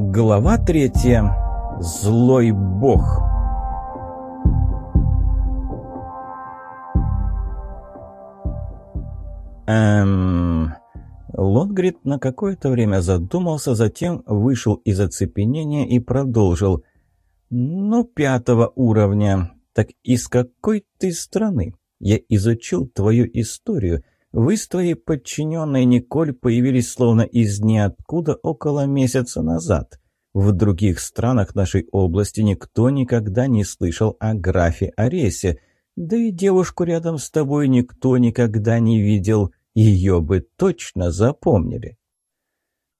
Глава третья. Злой бог. Эм... Лонгрид на какое-то время задумался, затем вышел из оцепенения и продолжил. «Ну, пятого уровня. Так из какой ты страны? Я изучил твою историю. Вы с твоей подчиненной Николь появились словно из ниоткуда около месяца назад. В других странах нашей области никто никогда не слышал о графе Аресе, да и девушку рядом с тобой никто никогда не видел, ее бы точно запомнили.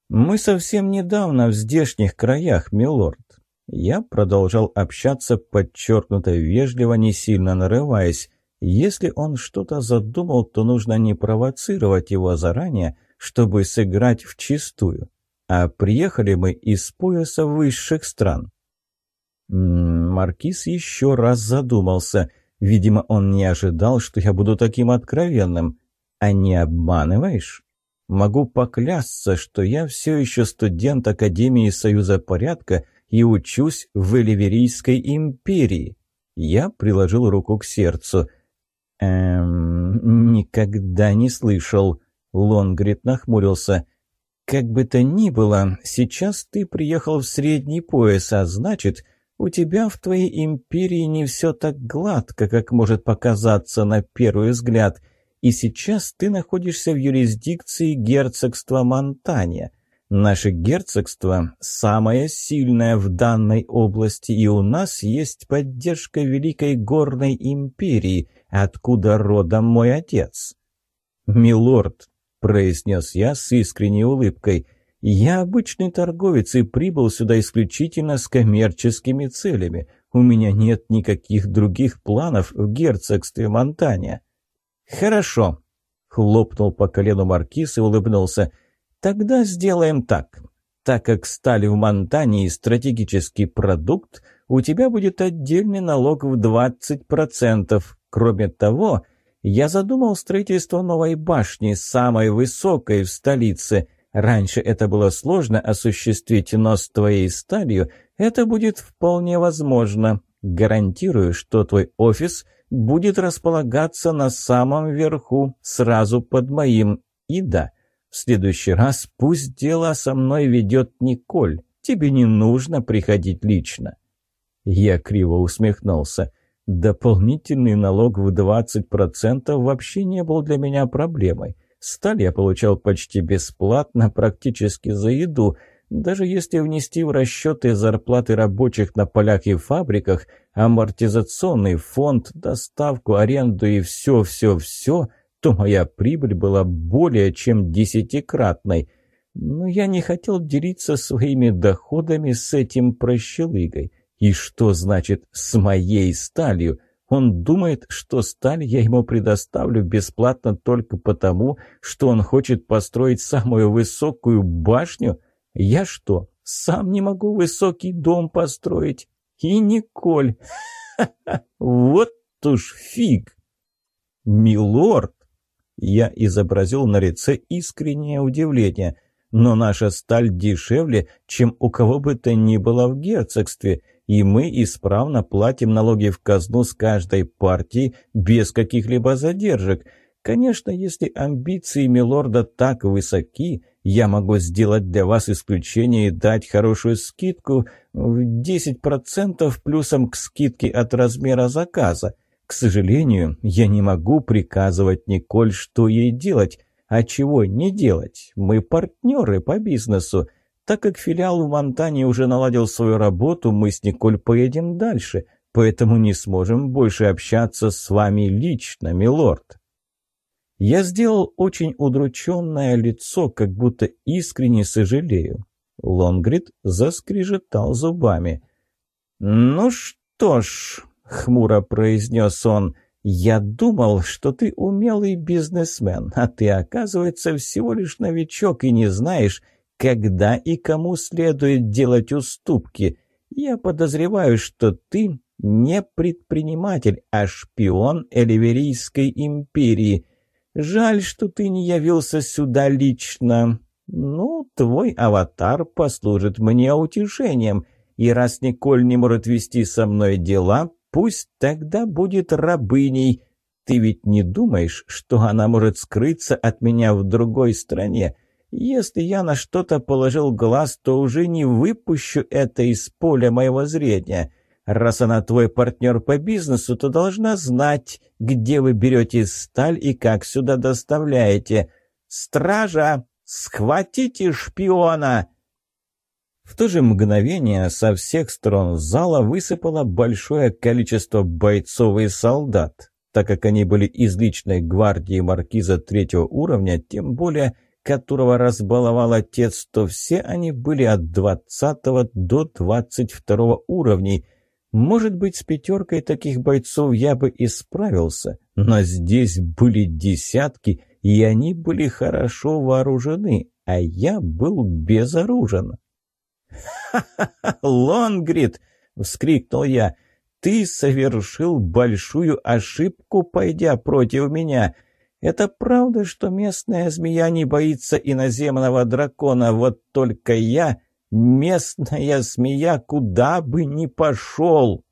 Мы совсем недавно в здешних краях, милорд. Я продолжал общаться подчеркнуто вежливо, не сильно нарываясь. Если он что-то задумал, то нужно не провоцировать его заранее, чтобы сыграть в чистую. А приехали мы из пояса высших стран. Маркиз еще раз задумался. Видимо, он не ожидал, что я буду таким откровенным. А не обманываешь? Могу поклясться, что я все еще студент Академии Союза Порядка и учусь в Эливерийской империи. Я приложил руку к сердцу. «Эм, никогда не слышал». Лонгрид нахмурился. «Как бы то ни было, сейчас ты приехал в средний пояс, а значит, у тебя в твоей империи не все так гладко, как может показаться на первый взгляд, и сейчас ты находишься в юрисдикции герцогства Монтания. Наше герцогство самое сильное в данной области, и у нас есть поддержка Великой Горной Империи, откуда родом мой отец». «Милорд», — произнес я с искренней улыбкой, — «я обычный торговец и прибыл сюда исключительно с коммерческими целями. У меня нет никаких других планов в герцогстве Монтания». «Хорошо», — хлопнул по колену маркиз и улыбнулся, — Тогда сделаем так. Так как сталь в Монтании стратегический продукт, у тебя будет отдельный налог в 20%. Кроме того, я задумал строительство новой башни, самой высокой в столице. Раньше это было сложно осуществить, но с твоей сталью это будет вполне возможно. Гарантирую, что твой офис будет располагаться на самом верху, сразу под моим. И да, в следующий раз пусть дело со мной ведет Николь. Тебе не нужно приходить лично». Я криво усмехнулся. Дополнительный налог в 20% вообще не был для меня проблемой. Сталь я получал почти бесплатно, практически за еду. Даже если внести в расчеты зарплаты рабочих на полях и фабриках, амортизационный фонд, доставку, аренду и все-все-все, то моя прибыль была более чем десятикратной. Но я не хотел делиться своими доходами с этим прощелыгой. И что значит «с моей сталью»? Он думает, что сталь я ему предоставлю бесплатно только потому, что он хочет построить самую высокую башню? Я что, сам не могу высокий дом построить? И Николь! Вот уж фиг! Милорд! Я изобразил на лице искреннее удивление. Но наша сталь дешевле, чем у кого бы то ни было в герцогстве, и мы исправно платим налоги в казну с каждой партии без каких-либо задержек. Конечно, если амбиции милорда так высоки, я могу сделать для вас исключение и дать хорошую скидку в 10% плюсом к скидке от размера заказа. К сожалению, я не могу приказывать Николь, что ей делать, а чего не делать. Мы партнеры по бизнесу. Так как филиал в Монтане уже наладил свою работу, мы с Николь поедем дальше, поэтому не сможем больше общаться с вами лично, милорд. Я сделал очень удрученное лицо, как будто искренне сожалею. Лонгрид заскрежетал зубами. «Ну что ж, — хмуро произнес он. «Я думал, что ты умелый бизнесмен, а ты, оказывается, всего лишь новичок и не знаешь, когда и кому следует делать уступки. Я подозреваю, что ты не предприниматель, а шпион Эливерийской империи. Жаль, что ты не явился сюда лично. Ну, твой аватар послужит мне утешением. И раз Николь не может вести со мной дела, пусть тогда будет рабыней. Ты ведь не думаешь, что она может скрыться от меня в другой стране? Если я на что-то положил глаз, то уже не выпущу это из поля моего зрения. Раз она твой партнер по бизнесу, то должна знать, где вы берете сталь и как сюда доставляете. Стража, схватите шпиона!» В то же мгновение со всех сторон зала высыпало большое количество бойцов и солдат. Так как они были из личной гвардии маркиза третьего уровня, тем более – которого разбаловал отец, то все они были от 20 до 22 уровней. Может быть, с пятеркой таких бойцов я бы и справился, но здесь были десятки, и они были хорошо вооружены, а я был безоружен. «Ха-ха-ха, Лонгрид!» — вскрикнул я. «Ты совершил большую ошибку, пойдя против меня!» Это правда, что местная змея не боится иноземного дракона, вот только я, местная змея, куда бы ни пошел.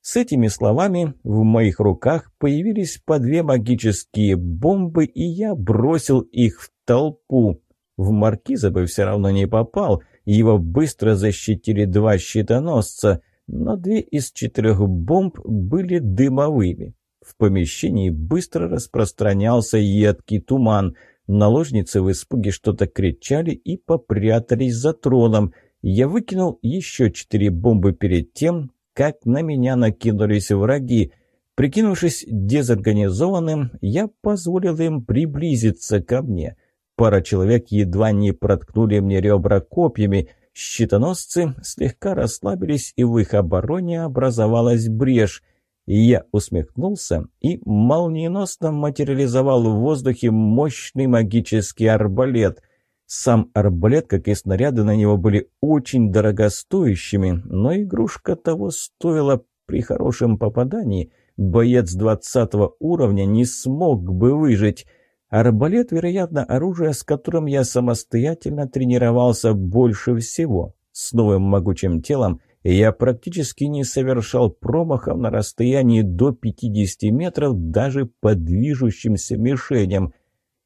С этими словами в моих руках появились по две магические бомбы, и я бросил их в толпу. В маркиза бы все равно не попал, его быстро защитили два щитоносца, но две из четырех бомб были дымовыми. В помещении быстро распространялся едкий туман. Наложницы в испуге что-то кричали и попрятались за троном. Я выкинул еще четыре бомбы перед тем, как на меня накинулись враги. Прикинувшись дезорганизованным, я позволил им приблизиться ко мне. Пара человек едва не проткнули мне ребра копьями. Щитоносцы слегка расслабились, и в их обороне образовалась брешь — я усмехнулся и молниеносно материализовал в воздухе мощный магический арбалет. Сам арбалет, как и снаряды на него, были очень дорогостоящими, но игрушка того стоила при хорошем попадании. Боец двадцатого уровня не смог бы выжить. Арбалет, вероятно, оружие, с которым я самостоятельно тренировался больше всего. С новым могучим телом я практически не совершал промахов на расстоянии до 50 метров даже по движущимся мишеням.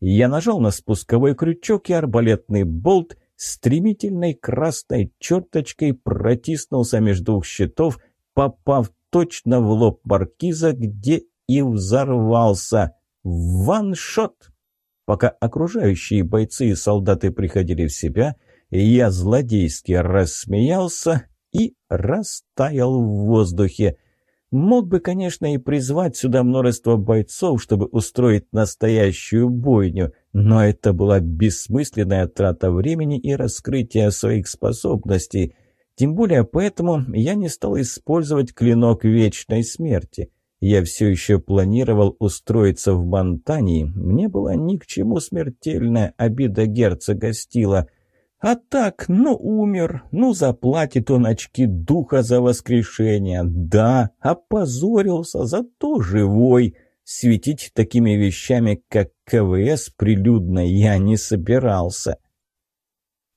Я нажал на спусковой крючок, и арбалетный болт стремительной красной черточкой протиснулся между щитов, попав точно в лоб маркиза, где и взорвался. Ваншот! Пока окружающие бойцы и солдаты приходили в себя, я злодейски рассмеялся и растаял в воздухе. Мог бы, конечно, и призвать сюда множество бойцов, чтобы устроить настоящую бойню, но это была бессмысленная трата времени и раскрытие своих способностей. Тем более поэтому я не стал использовать клинок вечной смерти. Я все еще планировал устроиться в Монтании. Мне была ни к чему смертельная обида герцога Стила — а так, ну умер, ну заплатит он очки духа за воскрешение. Да, опозорился, зато живой. Светить такими вещами, как КВС, прилюдно я не собирался.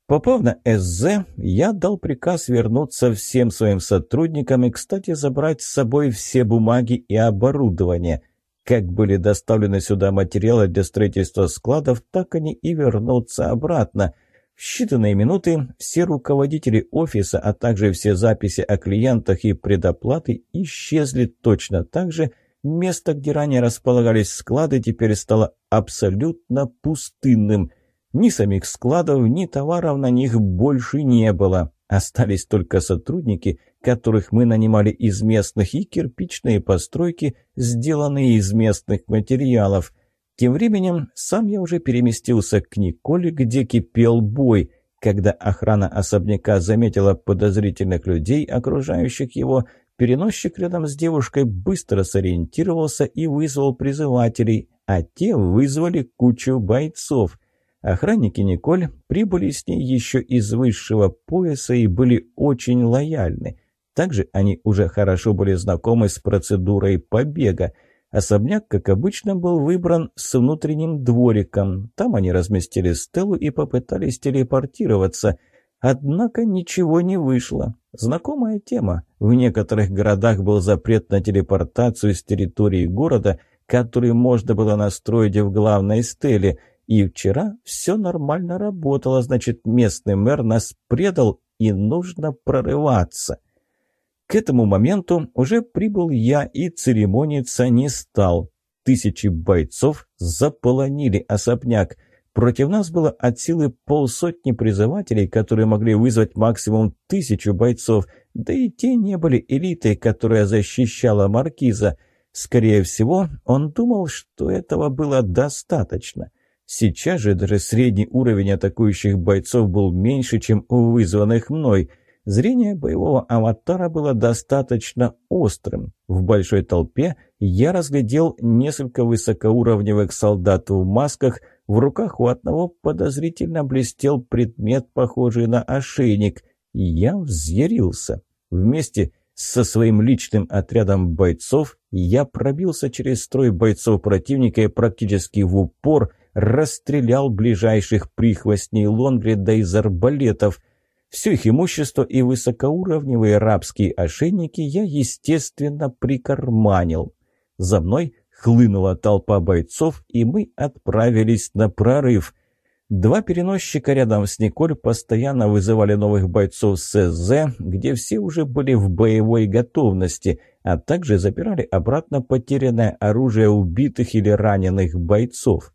Попав на СЗ, я дал приказ вернуться всем своим сотрудникам и, кстати, забрать с собой все бумаги и оборудование. Как были доставлены сюда материалы для строительства складов, так они и вернутся обратно – в считанные минуты все руководители офиса, а также все записи о клиентах и предоплаты исчезли точно так же. Место, где ранее располагались склады, теперь стало абсолютно пустынным. Ни самих складов, ни товаров на них больше не было. Остались только сотрудники, которых мы нанимали из местных, и кирпичные постройки, сделанные из местных материалов – тем временем сам я уже переместился к Николе, где кипел бой. Когда охрана особняка заметила подозрительных людей, окружающих его, переносчик рядом с девушкой быстро сориентировался и вызвал призывателей, а те вызвали кучу бойцов. Охранники Николь прибыли с ней еще из высшего пояса и были очень лояльны. Также они уже хорошо были знакомы с процедурой побега. Особняк, как обычно, был выбран с внутренним двориком. Там они разместили стелу и попытались телепортироваться. Однако ничего не вышло. Знакомая тема. В некоторых городах был запрет на телепортацию с территории города, который можно было настроить в главной стеле. И вчера все нормально работало, значит, местный мэр нас предал, и нужно прорываться. К этому моменту уже прибыл я и церемониться не стал. Тысячи бойцов заполонили особняк. Против нас было от силы полсотни призывателей, которые могли вызвать максимум тысячу бойцов, да и те не были элитой, которая защищала маркиза. Скорее всего, он думал, что этого было достаточно. Сейчас же даже средний уровень атакующих бойцов был меньше, чем у вызванных мной – Зрение боевого аватара было достаточно острым. В большой толпе я разглядел несколько высокоуровневых солдат в масках, в руках у одного подозрительно блестел предмет, похожий на ошейник. Я взъярился. Вместе со своим личным отрядом бойцов я пробился через строй бойцов противника и практически в упор расстрелял ближайших прихвостней Лонгрида из арбалетов – все их имущество и высокоуровневые рабские ошейники я, естественно, прикарманил. За мной хлынула толпа бойцов, и мы отправились на прорыв. Два переносчика рядом с Николь постоянно вызывали новых бойцов СЗ, где все уже были в боевой готовности, а также забирали обратно потерянное оружие убитых или раненых бойцов.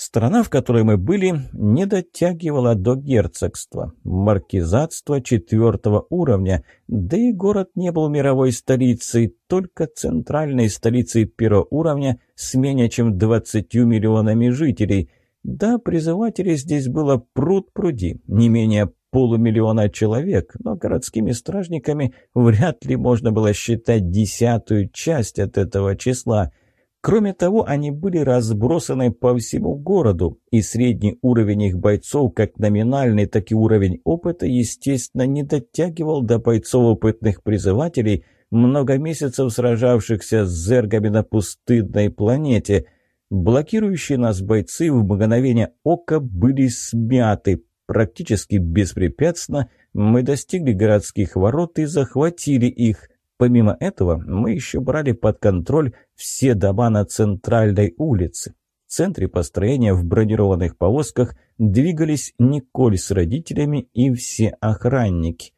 Страна, в которой мы были, не дотягивала до герцогства, маркизатства четвертого уровня, да и город не был мировой столицей, только центральной столицей первого уровня с менее чем 20 миллионами жителей. Да, призывателей здесь было пруд-пруди, не менее полумиллиона человек, но городскими стражниками вряд ли можно было считать десятую часть от этого числа – Кроме того, они были разбросаны по всему городу, и средний уровень их бойцов, как номинальный, так и уровень опыта, естественно, не дотягивал до бойцов опытных призывателей, много месяцев сражавшихся с зергами на пустынной планете. Блокирующие нас бойцы в мгновение ока были смяты. Практически беспрепятственно мы достигли городских ворот и захватили их – Помимо этого, мы еще брали под контроль все дома на центральной улице. В центре построения в бронированных повозках двигались Николь с родителями и все охранники.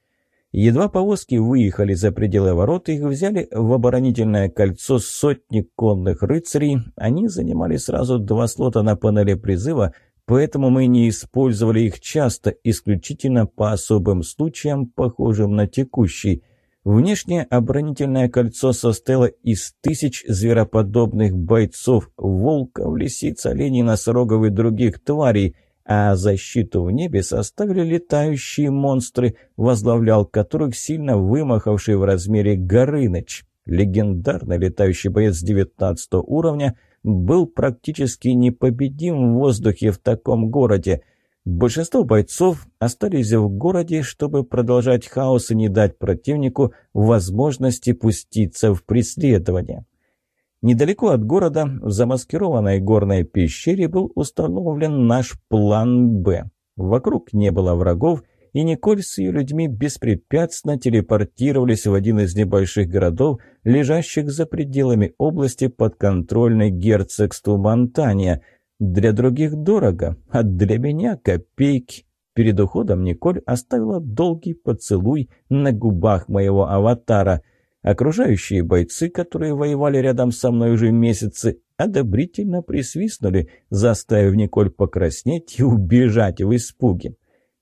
Едва повозки выехали за пределы ворот, их взяли в оборонительное кольцо сотни конных рыцарей. Они занимали сразу два слота на панели призыва, поэтому мы не использовали их часто, исключительно по особым случаям, похожим на текущий. Внешнее оборонительное кольцо состояло из тысяч звероподобных бойцов, волков, лисиц, оленей, носорогов и других тварей, а защиту в небе составили летающие монстры, возглавлял которых сильно вымахавший в размере Горыныч. Легендарный летающий боец 19 уровня был практически непобедим в воздухе в таком городе – Большинство бойцов остались в городе, чтобы продолжать хаос и не дать противнику возможности пуститься в преследование. Недалеко от города, в замаскированной горной пещере, был установлен наш план «Б». Вокруг не было врагов, и Николь с ее людьми беспрепятственно телепортировались в один из небольших городов, лежащих за пределами области подконтрольной герцогству Монтания – для других дорого, а для меня копейки. Перед уходом Николь оставила долгий поцелуй на губах моего аватара. Окружающие бойцы, которые воевали рядом со мной уже месяцы, одобрительно присвистнули, заставив Николь покраснеть и убежать в испуге.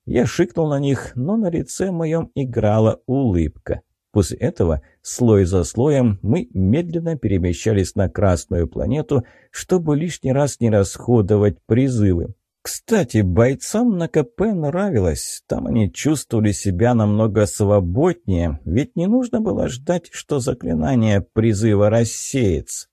Я шикнул на них, но на лице моем играла улыбка. После этого, слой за слоем, мы медленно перемещались на Красную планету, чтобы лишний раз не расходовать призывы. Кстати, бойцам на КП нравилось. Там они чувствовали себя намного свободнее, ведь не нужно было ждать, что заклинание призыва рассеется.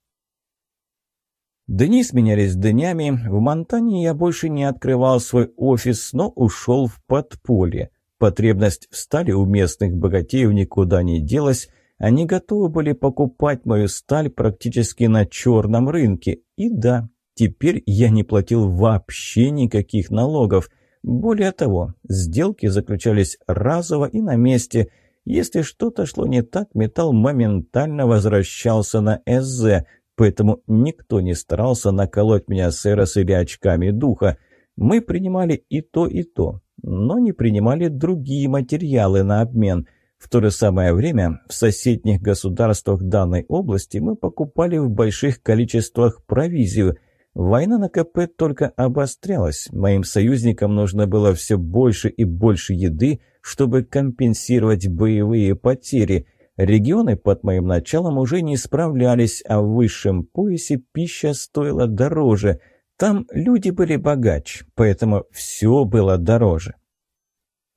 Дни сменялись днями. В Монтане я больше не открывал свой офис, но ушел в подполье. Потребность в стали у местных богатеев никуда не делась. Они готовы были покупать мою сталь практически на черном рынке. И да, теперь я не платил вообще никаких налогов. Более того, сделки заключались разово и на месте. Если что-то шло не так, металл моментально возвращался на СЗ, поэтому никто не старался наколоть меня с эрос или очками духа. Мы принимали и то, и то, но не принимали другие материалы на обмен – в то же самое время в соседних государствах данной области мы покупали в больших количествах провизию. Война на КП только обострялась. Моим союзникам нужно было все больше и больше еды, чтобы компенсировать боевые потери. Регионы под моим началом уже не справлялись, а в высшем поясе пища стоила дороже. Там люди были богаче, поэтому все было дороже.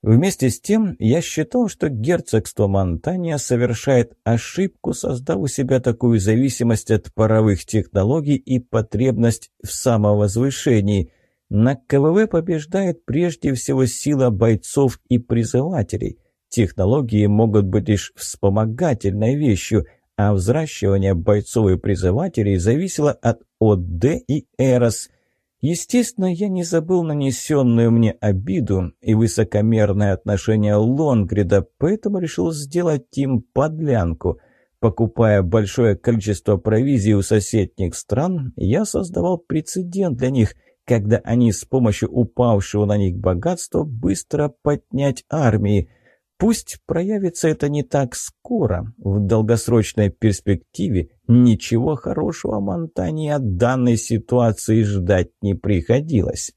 Вместе с тем, я считал, что герцогство Монтания совершает ошибку, создав у себя такую зависимость от паровых технологий и потребность в самовозвышении. На КВВ побеждает прежде всего сила бойцов и призывателей. Технологии могут быть лишь вспомогательной вещью, а взращивание бойцов и призывателей зависело от ОД и ЭРОС – Естественно, я не забыл нанесенную мне обиду и высокомерное отношение Лонгрида, поэтому решил сделать им подлянку. Покупая большое количество провизии у соседних стран, я создавал прецедент для них, когда они с помощью упавшего на них богатства быстро поднять армии – Пусть проявится это не так скоро, в долгосрочной перспективе ничего хорошего Монтане от данной ситуации ждать не приходилось.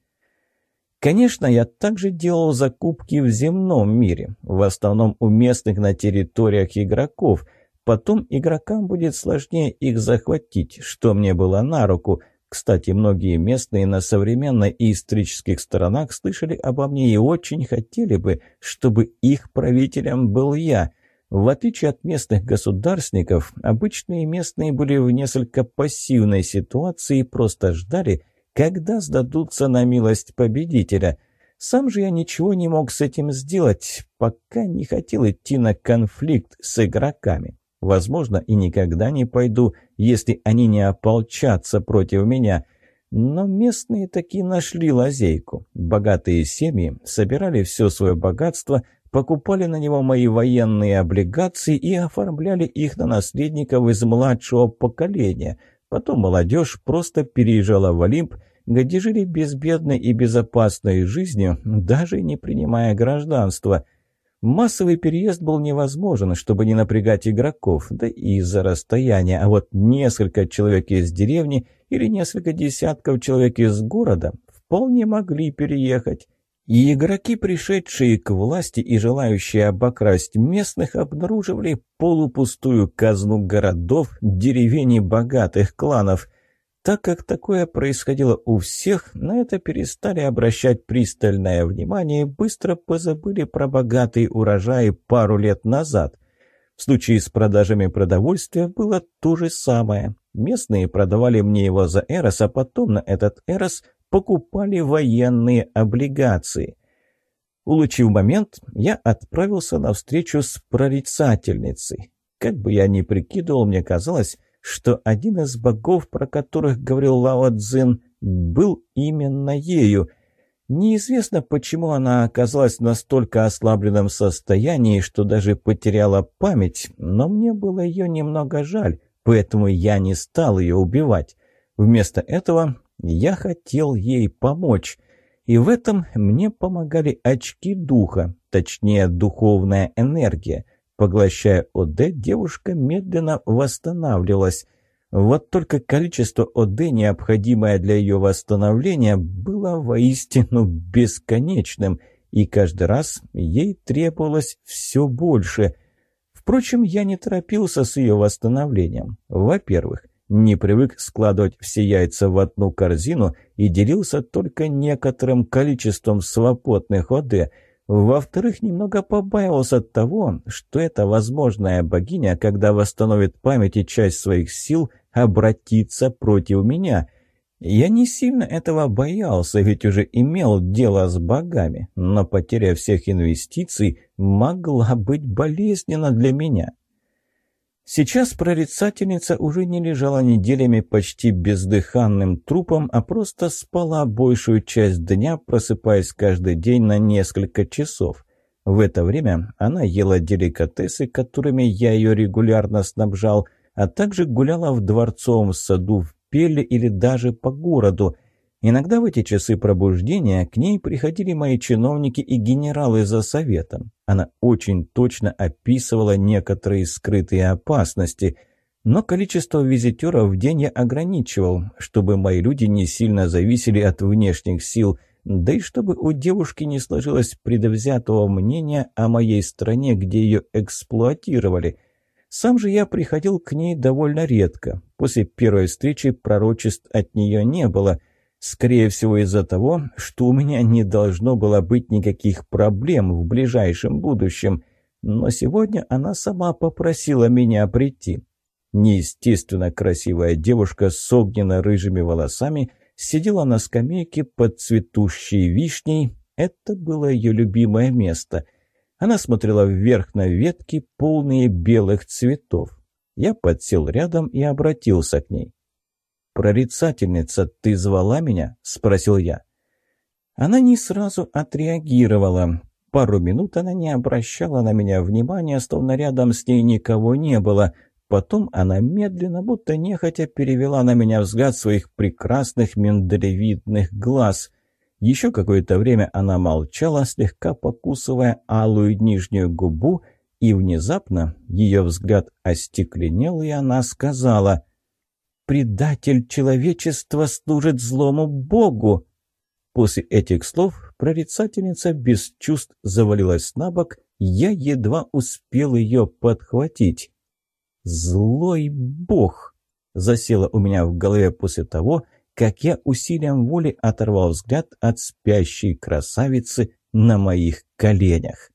Конечно, я также делал закупки в земном мире, в основном у местных на территориях игроков. Потом игрокам будет сложнее их захватить, что мне было на руку – кстати, многие местные на современной и исторических сторонах слышали обо мне и очень хотели бы, чтобы их правителем был я. В отличие от местных государственников, обычные местные были в несколько пассивной ситуации и просто ждали, когда сдадутся на милость победителя. Сам же я ничего не мог с этим сделать, пока не хотел идти на конфликт с игроками. Возможно, и никогда не пойду, если они не ополчатся против меня. Но местные таки нашли лазейку. Богатые семьи собирали все свое богатство, покупали на него мои военные облигации и оформляли их на наследников из младшего поколения. Потом молодежь просто переезжала в Олимп, где жили безбедной и безопасной жизнью, даже не принимая гражданства – Массовый переезд был невозможен, чтобы не напрягать игроков, да и из-за расстояния, а вот несколько человек из деревни или несколько десятков человек из города вполне могли переехать. И игроки, пришедшие к власти и желающие обокрасть местных, обнаруживали полупустую казну городов, деревень и богатых кланов. Так как такое происходило у всех, на это перестали обращать пристальное внимание и быстро позабыли про богатые урожаи пару лет назад. В случае с продажами продовольствия было то же самое. Местные продавали мне его за Эрос, а потом на этот Эрос покупали военные облигации. Улучив момент, я отправился на встречу с прорицательницей. Как бы я ни прикидывал, мне казалось, что один из богов, про которых говорил Лао Цзин, был именно ею. Неизвестно, почему она оказалась в настолько ослабленном состоянии, что даже потеряла память, но мне было ее немного жаль, поэтому я не стал ее убивать. Вместо этого я хотел ей помочь. И в этом мне помогали очки духа, точнее духовная энергия. Поглощая ОД, девушка медленно восстанавливалась. Вот только количество ОД, необходимое для ее восстановления, было воистину бесконечным, и каждый раз ей требовалось все больше. Впрочем, я не торопился с ее восстановлением. Во-первых, не привык складывать все яйца в одну корзину и делился только некоторым количеством свободных ОД – во-вторых, немного побаивался того, что эта возможная богиня, когда восстановит память и часть своих сил, обратится против меня. Я не сильно этого боялся, ведь уже имел дело с богами, но потеря всех инвестиций могла быть болезненна для меня. Сейчас прорицательница уже не лежала неделями почти бездыханным трупом, а просто спала большую часть дня, просыпаясь каждый день на несколько часов. В это время она ела деликатесы, которыми я ее регулярно снабжал, а также гуляла в дворцовом саду в Пеле или даже по городу, Иногда в эти часы пробуждения к ней приходили мои чиновники и генералы за советом. Она очень точно описывала некоторые скрытые опасности, но количество визитеров в день я ограничивал, чтобы мои люди не сильно зависели от внешних сил, да и чтобы у девушки не сложилось предвзятого мнения о моей стране, где ее эксплуатировали. Сам же я приходил к ней довольно редко. После первой встречи пророчеств от нее не было – Скорее всего из-за того, что у меня не должно было быть никаких проблем в ближайшем будущем. Но сегодня она сама попросила меня прийти. Неестественно красивая девушка с огненно-рыжими волосами сидела на скамейке под цветущей вишней. Это было ее любимое место. Она смотрела вверх на ветки, полные белых цветов. Я подсел рядом и обратился к ней. «Прорицательница, ты звала меня?» – спросил я. Она не сразу отреагировала. Пару минут она не обращала на меня внимания, словно рядом с ней никого не было. Потом она медленно, будто нехотя, перевела на меня взгляд своих прекрасных миндалевидных глаз. Еще какое-то время она молчала, слегка покусывая алую нижнюю губу, и внезапно ее взгляд остекленел, и она сказала – предатель человечества служит злому богу!» После этих слов прорицательница без чувств завалилась на бок, я едва успел ее подхватить. «Злой бог!» засело у меня в голове после того, как я усилием воли оторвал взгляд от спящей красавицы на моих коленях.